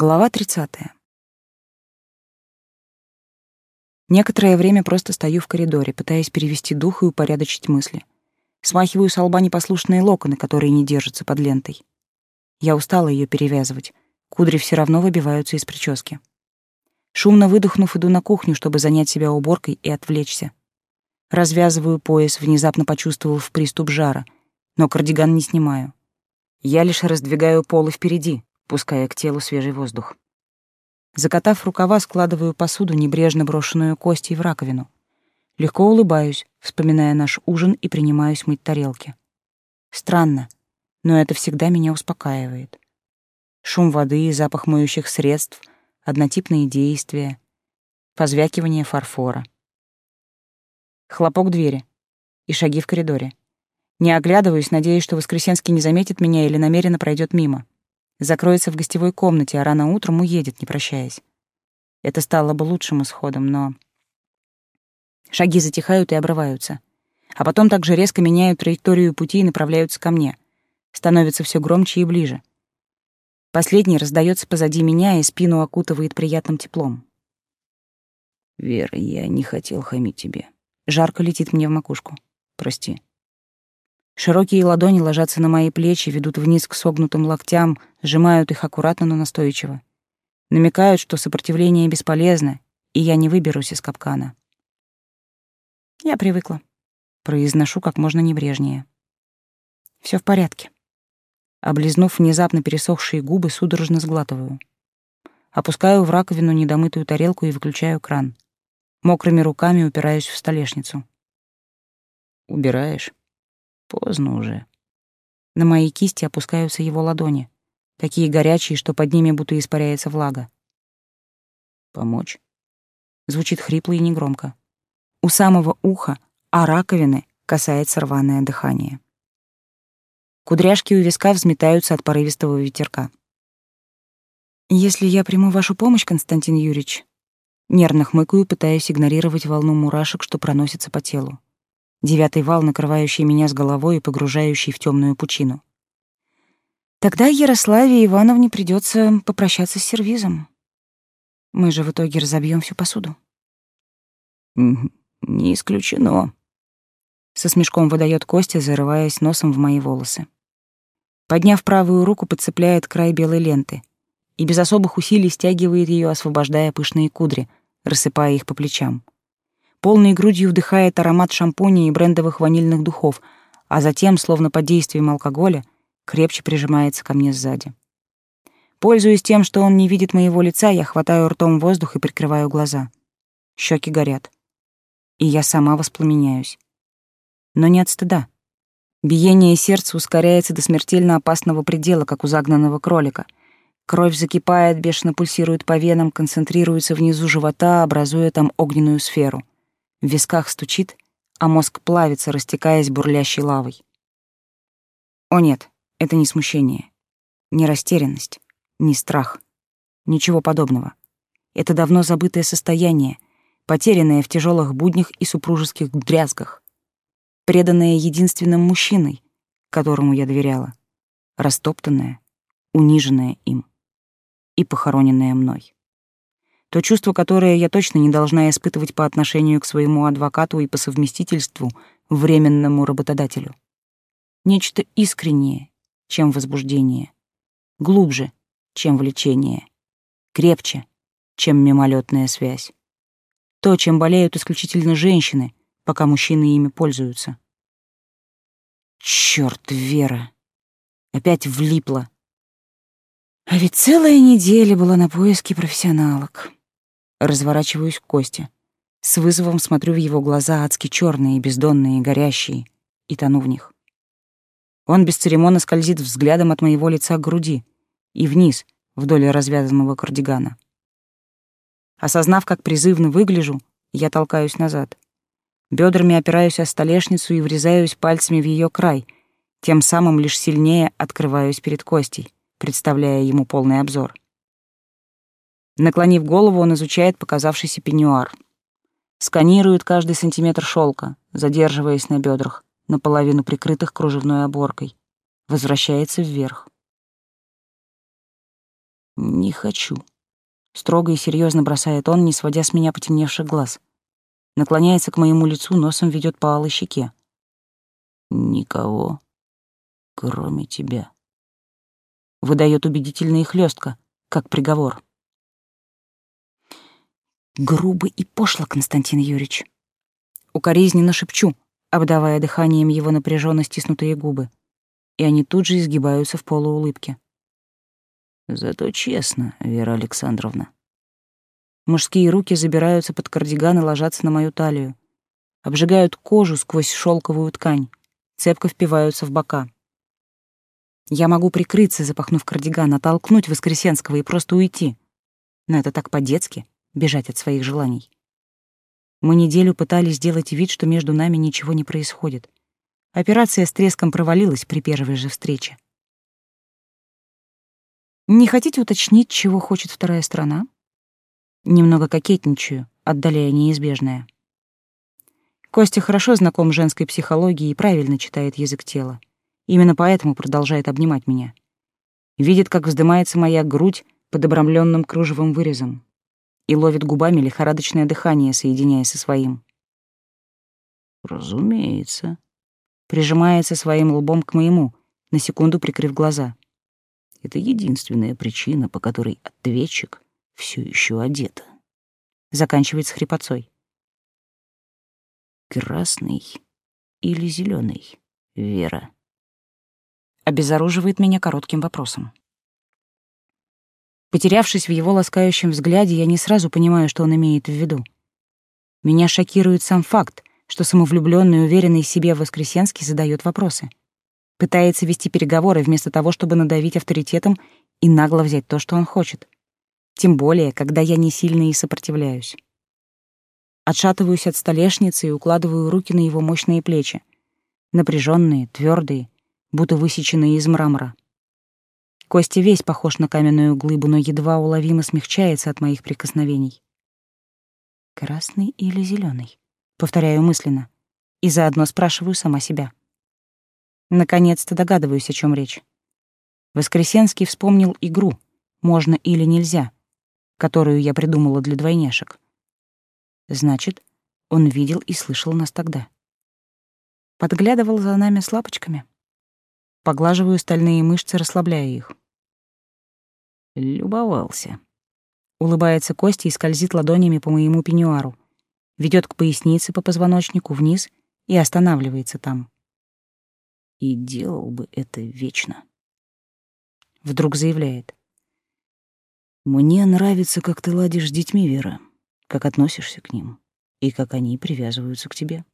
Глава 30. Некоторое время просто стою в коридоре, пытаясь перевести дух и упорядочить мысли. Смахиваю с лба непослушные локоны, которые не держатся под лентой. Я устала ее перевязывать. Кудри все равно выбиваются из прически. Шумно выдохнув, иду на кухню, чтобы занять себя уборкой и отвлечься. Развязываю пояс, внезапно почувствовав приступ жара, но кардиган не снимаю. Я лишь раздвигаю полы впереди, пуская к телу свежий воздух. Закатав рукава, складываю посуду, небрежно брошенную костей в раковину. Легко улыбаюсь, вспоминая наш ужин и принимаюсь мыть тарелки. Странно, но это всегда меня успокаивает. Шум воды и запах моющих средств, однотипные действия, позвякивание фарфора. Хлопок двери и шаги в коридоре. Не оглядываюсь, надеясь, что Воскресенский не заметит меня или намеренно пройдет мимо закроется в гостевой комнате, а рано утром уедет, не прощаясь. Это стало бы лучшим исходом, но... Шаги затихают и обрываются. А потом также резко меняют траекторию пути и направляются ко мне. Становятся все громче и ближе. Последний раздается позади меня и спину окутывает приятным теплом. «Вера, я не хотел хамить тебе». Жарко летит мне в макушку. «Прости». Широкие ладони ложатся на мои плечи, ведут вниз к согнутым локтям, сжимают их аккуратно, но настойчиво. Намекают, что сопротивление бесполезно, и я не выберусь из капкана. Я привыкла. Произношу как можно небрежнее. Все в порядке. Облизнув внезапно пересохшие губы, судорожно сглатываю. Опускаю в раковину недомытую тарелку и выключаю кран. Мокрыми руками упираюсь в столешницу. «Убираешь?» Поздно уже. На моей кисти опускаются его ладони, такие горячие, что под ними будто испаряется влага. Помочь? Звучит хрипло и негромко. У самого уха, а раковины касается рваное дыхание. Кудряшки у виска взметаются от порывистого ветерка. «Если я приму вашу помощь, Константин Юрьевич...» Нервно хмыкаю, пытаясь игнорировать волну мурашек, что проносится по телу девятый вал, накрывающий меня с головой и погружающий в темную пучину. Тогда Ярославе Ивановне придется попрощаться с сервизом. Мы же в итоге разобьем всю посуду. Не исключено. Со смешком выдает Костя, зарываясь носом в мои волосы. Подняв правую руку, подцепляет край белой ленты и без особых усилий стягивает ее, освобождая пышные кудри, рассыпая их по плечам полной грудью вдыхает аромат шампуня и брендовых ванильных духов, а затем, словно под действием алкоголя, крепче прижимается ко мне сзади. Пользуясь тем, что он не видит моего лица, я хватаю ртом воздух и прикрываю глаза. Щеки горят. И я сама воспламеняюсь. Но не от стыда. Биение сердца ускоряется до смертельно опасного предела, как у загнанного кролика. Кровь закипает, бешено пульсирует по венам, концентрируется внизу живота, образуя там огненную сферу — в висках стучит, а мозг плавится, растекаясь бурлящей лавой. О нет, это не смущение, не растерянность, не страх. Ничего подобного. Это давно забытое состояние, потерянное в тяжелых буднях и супружеских дрязгах, преданное единственным мужчиной, которому я доверяла, растоптанное, униженное им и похороненное мной то чувство, которое я точно не должна испытывать по отношению к своему адвокату и по совместительству временному работодателю. Нечто искреннее, чем возбуждение, глубже, чем влечение, крепче, чем мимолетная связь. То, чем болеют исключительно женщины, пока мужчины ими пользуются. Чёрт, Вера! Опять влипла. А ведь целая неделя была на поиске профессионалок. Разворачиваюсь к Косте. С вызовом смотрю в его глаза адски черные, бездонные, горящие, и тону в них. Он бесцеремонно скользит взглядом от моего лица к груди и вниз, вдоль развязанного кардигана. Осознав, как призывно выгляжу, я толкаюсь назад. Бедрами опираюсь о столешницу и врезаюсь пальцами в ее край, тем самым лишь сильнее открываюсь перед Костей, представляя ему полный обзор. Наклонив голову, он изучает показавшийся пеньюар. Сканирует каждый сантиметр шелка, задерживаясь на бедрах, наполовину прикрытых кружевной оборкой. Возвращается вверх. Не хочу. Строго и серьезно бросает он, не сводя с меня потемневших глаз. Наклоняется к моему лицу, носом ведет по алой щеке. Никого, кроме тебя. Выдает убедительно и как приговор. Грубо и пошло, Константин Юрьевич. Укоризненно шепчу, обдавая дыханием его напряженно стиснутые губы, и они тут же изгибаются в полуулыбке. Зато честно, Вера Александровна. Мужские руки забираются под кардиган и ложатся на мою талию. Обжигают кожу сквозь шелковую ткань, цепко впиваются в бока. Я могу прикрыться, запахнув кардиган, оттолкнуть Воскресенского и просто уйти. Но это так по-детски — бежать от своих желаний. Мы неделю пытались сделать вид, что между нами ничего не происходит. Операция с треском провалилась при первой же встрече. Не хотите уточнить, чего хочет вторая страна? Немного кокетничаю, отдаляя неизбежное. Костя хорошо знаком женской психологией и правильно читает язык тела. Именно поэтому продолжает обнимать меня. Видит, как вздымается моя грудь под обрамленным кружевым вырезом и ловит губами лихорадочное дыхание, соединяясь со своим. Разумеется. Прижимается своим лбом к моему, на секунду прикрыв глаза. Это единственная причина, по которой ответчик все еще одета. Заканчивает с хрипотцой. Красный или зеленый, Вера? Обезоруживает меня коротким вопросом. Потерявшись в его ласкающем взгляде, я не сразу понимаю, что он имеет в виду. Меня шокирует сам факт, что самовлюбленный уверенный в себе Воскресенский задает вопросы пытается вести переговоры вместо того, чтобы надавить авторитетом и нагло взять то, что он хочет. Тем более, когда я не сильно и сопротивляюсь. Отшатываюсь от столешницы и укладываю руки на его мощные плечи. Напряженные, твердые, будто высеченные из мрамора. Костя весь похож на каменную глыбу, но едва уловимо смягчается от моих прикосновений. Красный или зеленый? Повторяю мысленно. И заодно спрашиваю сама себя. Наконец-то догадываюсь, о чем речь. Воскресенский вспомнил игру «Можно или нельзя», которую я придумала для двойняшек. Значит, он видел и слышал нас тогда. Подглядывал за нами с лапочками. Поглаживаю стальные мышцы, расслабляя их. Любовался. Улыбается Костя и скользит ладонями по моему пеньюару. Ведет к пояснице по позвоночнику вниз и останавливается там и делал бы это вечно. Вдруг заявляет. «Мне нравится, как ты ладишь с детьми, Вера, как относишься к ним и как они привязываются к тебе».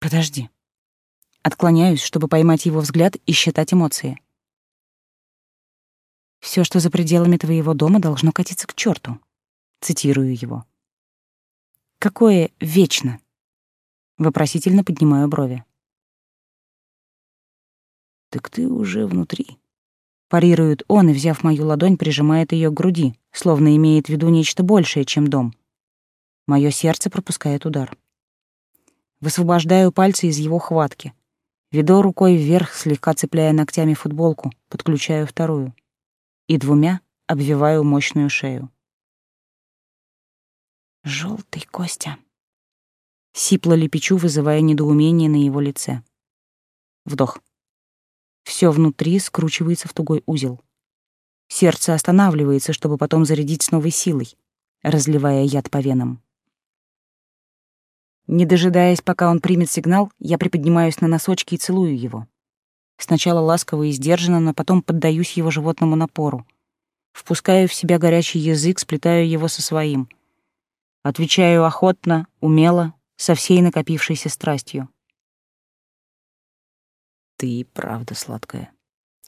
«Подожди». Отклоняюсь, чтобы поймать его взгляд и считать эмоции. Все, что за пределами твоего дома, должно катиться к черту. Цитирую его. «Какое вечно?» Вопросительно поднимаю брови. Так ты уже внутри. Парирует он и, взяв мою ладонь, прижимает ее к груди, словно имеет в виду нечто большее, чем дом. Мое сердце пропускает удар. Высвобождаю пальцы из его хватки. Веду рукой вверх, слегка цепляя ногтями футболку, подключаю вторую. И двумя обвиваю мощную шею. Желтый Костя. Сипло лепечу, вызывая недоумение на его лице. Вдох. Все внутри скручивается в тугой узел. Сердце останавливается, чтобы потом зарядить с новой силой, разливая яд по венам. Не дожидаясь, пока он примет сигнал, я приподнимаюсь на носочки и целую его. Сначала ласково и сдержанно, но потом поддаюсь его животному напору. Впускаю в себя горячий язык, сплетаю его со своим. Отвечаю охотно, умело, со всей накопившейся страстью. Ты правда сладкая.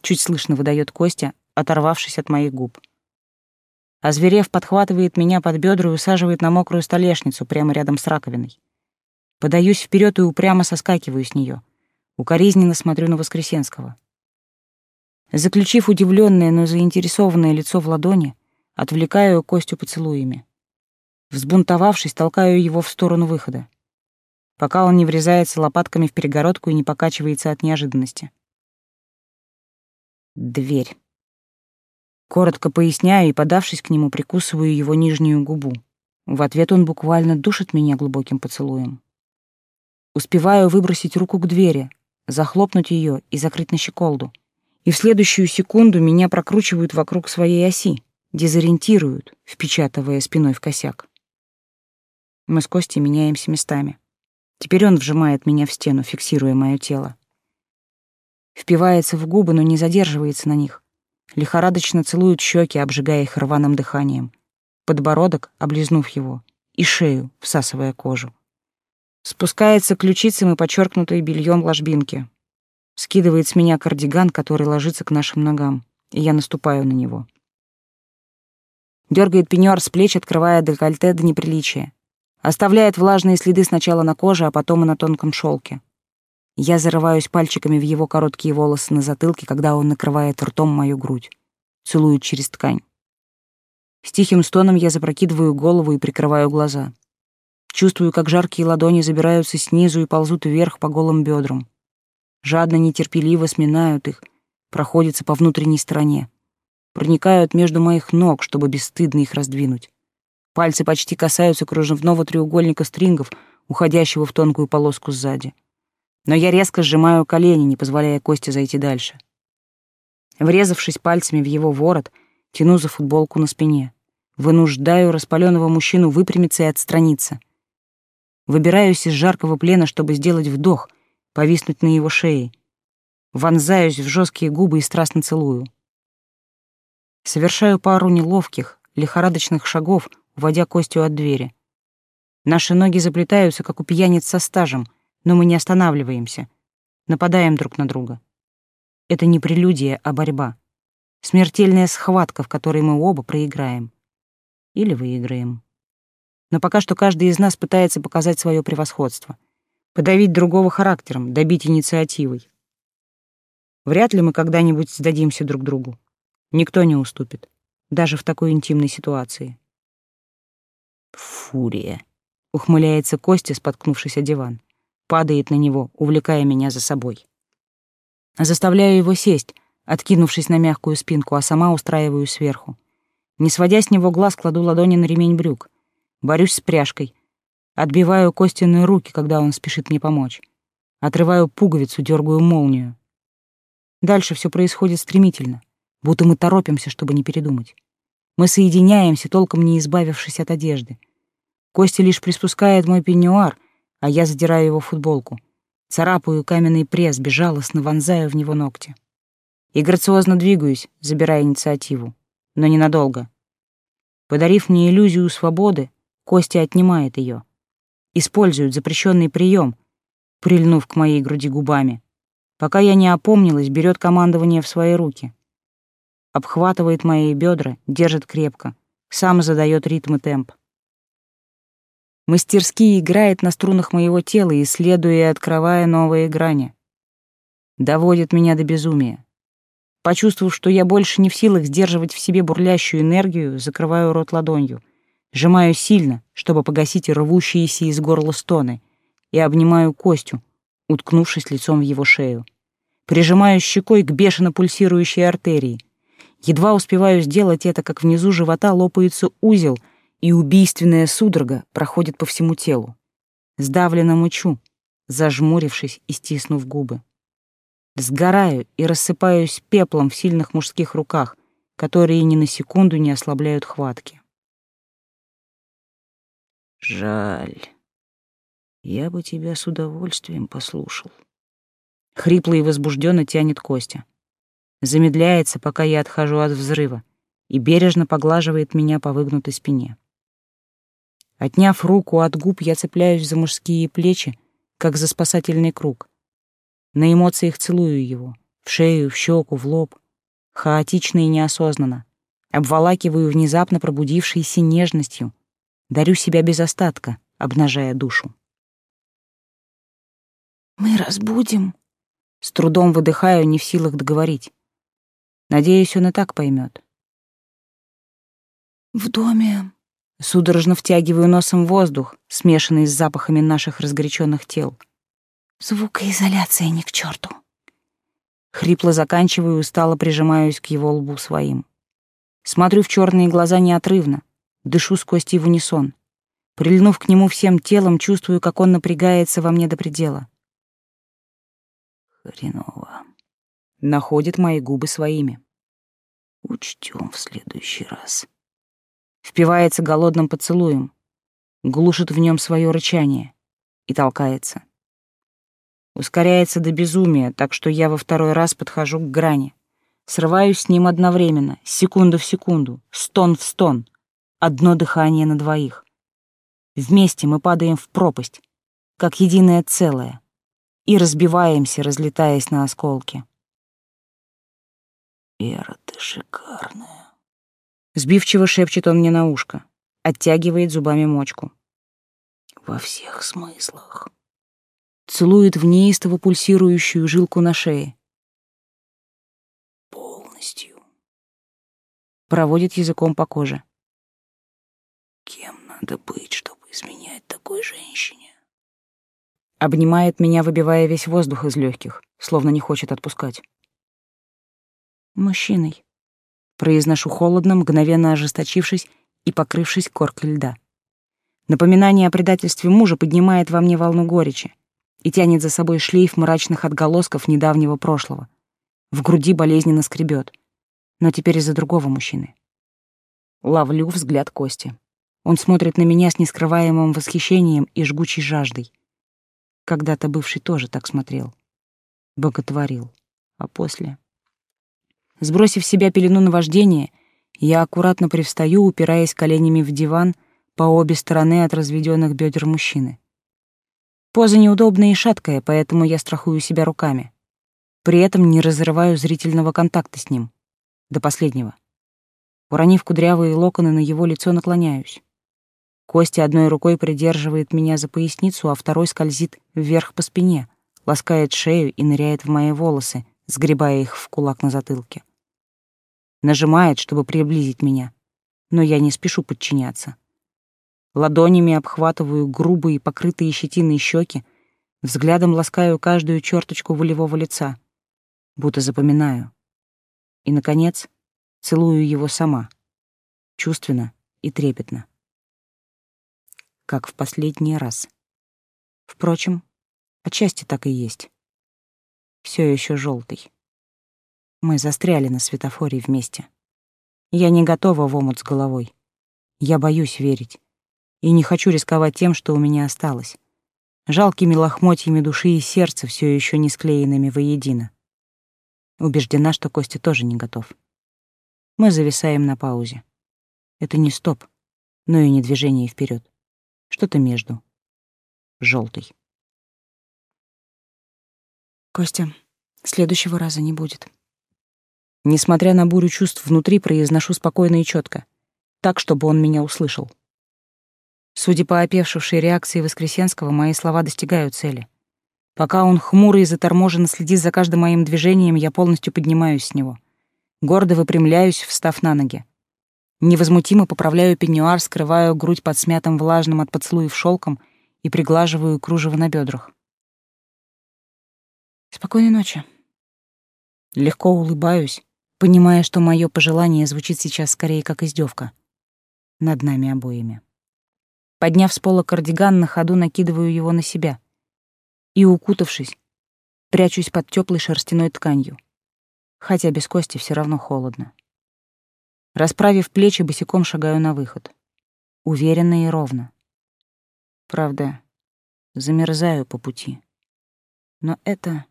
Чуть слышно выдает Костя, оторвавшись от моих губ. А зверев подхватывает меня под бедра и усаживает на мокрую столешницу прямо рядом с раковиной. Подаюсь вперед и упрямо соскакиваю с нее. Укоризненно смотрю на Воскресенского. Заключив удивленное, но заинтересованное лицо в ладони, отвлекаю Костю поцелуями. Взбунтовавшись, толкаю его в сторону выхода пока он не врезается лопатками в перегородку и не покачивается от неожиданности. Дверь. Коротко поясняю и, подавшись к нему, прикусываю его нижнюю губу. В ответ он буквально душит меня глубоким поцелуем. Успеваю выбросить руку к двери, захлопнуть ее и закрыть на щеколду. И в следующую секунду меня прокручивают вокруг своей оси, дезориентируют, впечатывая спиной в косяк. Мы с Костей меняемся местами. Теперь он вжимает меня в стену, фиксируя мое тело. Впивается в губы, но не задерживается на них. Лихорадочно целует щеки, обжигая их рваным дыханием. Подбородок, облизнув его, и шею, всасывая кожу. Спускается ключицам и подчеркнутой бельем ложбинки. Скидывает с меня кардиган, который ложится к нашим ногам, и я наступаю на него. Дергает пеньюар с плеч, открывая декольте до неприличия. Оставляет влажные следы сначала на коже, а потом и на тонком шелке. Я зарываюсь пальчиками в его короткие волосы на затылке, когда он накрывает ртом мою грудь. Целует через ткань. С тихим стоном я запрокидываю голову и прикрываю глаза. Чувствую, как жаркие ладони забираются снизу и ползут вверх по голым бедрам. Жадно, нетерпеливо сминают их, проходятся по внутренней стороне. Проникают между моих ног, чтобы бесстыдно их раздвинуть. Пальцы почти касаются кружевного треугольника стрингов, уходящего в тонкую полоску сзади. Но я резко сжимаю колени, не позволяя Косте зайти дальше. Врезавшись пальцами в его ворот, тяну за футболку на спине. Вынуждаю распаленного мужчину выпрямиться и отстраниться — Выбираюсь из жаркого плена, чтобы сделать вдох, повиснуть на его шее. Вонзаюсь в жесткие губы и страстно целую. Совершаю пару неловких, лихорадочных шагов, уводя Костю от двери. Наши ноги заплетаются, как у пьяниц со стажем, но мы не останавливаемся. Нападаем друг на друга. Это не прелюдия, а борьба. Смертельная схватка, в которой мы оба проиграем. Или выиграем но пока что каждый из нас пытается показать свое превосходство, подавить другого характером, добить инициативой. Вряд ли мы когда-нибудь сдадимся друг другу. Никто не уступит, даже в такой интимной ситуации. Фурия. Ухмыляется Костя, споткнувшись о диван. Падает на него, увлекая меня за собой. Заставляю его сесть, откинувшись на мягкую спинку, а сама устраиваю сверху. Не сводя с него глаз, кладу ладони на ремень брюк. Борюсь с пряжкой. Отбиваю Костяные руки, когда он спешит мне помочь. Отрываю пуговицу, дергаю молнию. Дальше все происходит стремительно, будто мы торопимся, чтобы не передумать. Мы соединяемся, толком не избавившись от одежды. Костя лишь приспускает мой пеньюар, а я задираю его футболку. Царапаю каменный пресс, безжалостно вонзаю в него ногти. И грациозно двигаюсь, забирая инициативу. Но ненадолго. Подарив мне иллюзию свободы, Костя отнимает ее. Использует запрещенный прием, прильнув к моей груди губами. Пока я не опомнилась, берет командование в свои руки. Обхватывает мои бедра, держит крепко, сам задает ритм и темп. Мастерски играет на струнах моего тела, исследуя и открывая новые грани. Доводит меня до безумия. Почувствовав, что я больше не в силах сдерживать в себе бурлящую энергию, закрываю рот ладонью — Сжимаю сильно, чтобы погасить рвущиеся из горла стоны, и обнимаю Костю, уткнувшись лицом в его шею. Прижимаю щекой к бешено пульсирующей артерии. Едва успеваю сделать это, как внизу живота лопается узел, и убийственная судорога проходит по всему телу. Сдавленно мучу, зажмурившись и стиснув губы. Сгораю и рассыпаюсь пеплом в сильных мужских руках, которые ни на секунду не ослабляют хватки. Жаль. Я бы тебя с удовольствием послушал. Хрипло и возбужденно тянет Костя. Замедляется, пока я отхожу от взрыва, и бережно поглаживает меня по выгнутой спине. Отняв руку от губ, я цепляюсь за мужские плечи, как за спасательный круг. На эмоциях целую его, в шею, в щеку, в лоб, хаотично и неосознанно. Обволакиваю внезапно пробудившейся нежностью — Дарю себя без остатка, обнажая душу. «Мы разбудим?» С трудом выдыхаю, не в силах договорить. Надеюсь, он и так поймет. «В доме...» Судорожно втягиваю носом воздух, смешанный с запахами наших разгоряченных тел. «Звукоизоляция ни к черту. Хрипло заканчиваю, устало прижимаюсь к его лбу своим. Смотрю в черные глаза неотрывно, дышу с Костей в. Прильнув к нему всем телом, чувствую, как он напрягается во мне до предела. Хреново. Находит мои губы своими. Учтем в следующий раз. Впивается голодным поцелуем, глушит в нем свое рычание и толкается. Ускоряется до безумия, так что я во второй раз подхожу к грани. Срываюсь с ним одновременно, секунду в секунду, стон в стон, одно дыхание на двоих. Вместе мы падаем в пропасть, как единое целое, и разбиваемся, разлетаясь на осколки. «Вера, ты шикарная!» Сбивчиво шепчет он мне на ушко, оттягивает зубами мочку. «Во всех смыслах!» Целует в неистово пульсирующую жилку на шее. «Полностью!» Проводит языком по коже. «Кем надо быть, чтобы изменять такой женщине?» Обнимает меня, выбивая весь воздух из легких, словно не хочет отпускать. «Мужчиной», — произношу холодно, мгновенно ожесточившись и покрывшись коркой льда. Напоминание о предательстве мужа поднимает во мне волну горечи и тянет за собой шлейф мрачных отголосков недавнего прошлого. В груди болезненно скребет, но теперь из-за другого мужчины. Ловлю взгляд Кости. Он смотрит на меня с нескрываемым восхищением и жгучей жаждой. Когда-то бывший тоже так смотрел. Боготворил. А после... Сбросив себя пелену наваждения, я аккуратно привстаю, упираясь коленями в диван по обе стороны от разведённых бедер мужчины. Поза неудобная и шаткая, поэтому я страхую себя руками. При этом не разрываю зрительного контакта с ним. До последнего. Уронив кудрявые локоны на его лицо, наклоняюсь. Костя одной рукой придерживает меня за поясницу, а второй скользит вверх по спине, ласкает шею и ныряет в мои волосы, сгребая их в кулак на затылке. Нажимает, чтобы приблизить меня, но я не спешу подчиняться. Ладонями обхватываю грубые, покрытые щетиной щеки, взглядом ласкаю каждую черточку волевого лица, будто запоминаю. И, наконец, целую его сама, чувственно и трепетно как в последний раз. Впрочем, отчасти так и есть. Все еще желтый. Мы застряли на светофоре вместе. Я не готова в омут с головой. Я боюсь верить. И не хочу рисковать тем, что у меня осталось. Жалкими лохмотьями души и сердца, все еще не склеенными воедино. Убеждена, что Костя тоже не готов. Мы зависаем на паузе. Это не стоп, но и не движение вперед что-то между. Желтый. Костя, следующего раза не будет. Несмотря на бурю чувств внутри, произношу спокойно и четко, так, чтобы он меня услышал. Судя по опевшившей реакции Воскресенского, мои слова достигают цели. Пока он хмурый и заторможенно следит за каждым моим движением, я полностью поднимаюсь с него. Гордо выпрямляюсь, встав на ноги. Невозмутимо поправляю пеньюар, скрываю грудь под смятым влажным от поцелуев шелком и приглаживаю кружево на бедрах. Спокойной ночи. Легко улыбаюсь, понимая, что мое пожелание звучит сейчас скорее как издевка над нами обоими. Подняв с пола кардиган, на ходу накидываю его на себя и, укутавшись, прячусь под теплой шерстяной тканью, хотя без кости все равно холодно. Расправив плечи, босиком шагаю на выход. Уверенно и ровно. Правда, замерзаю по пути. Но это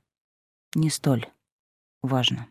не столь важно.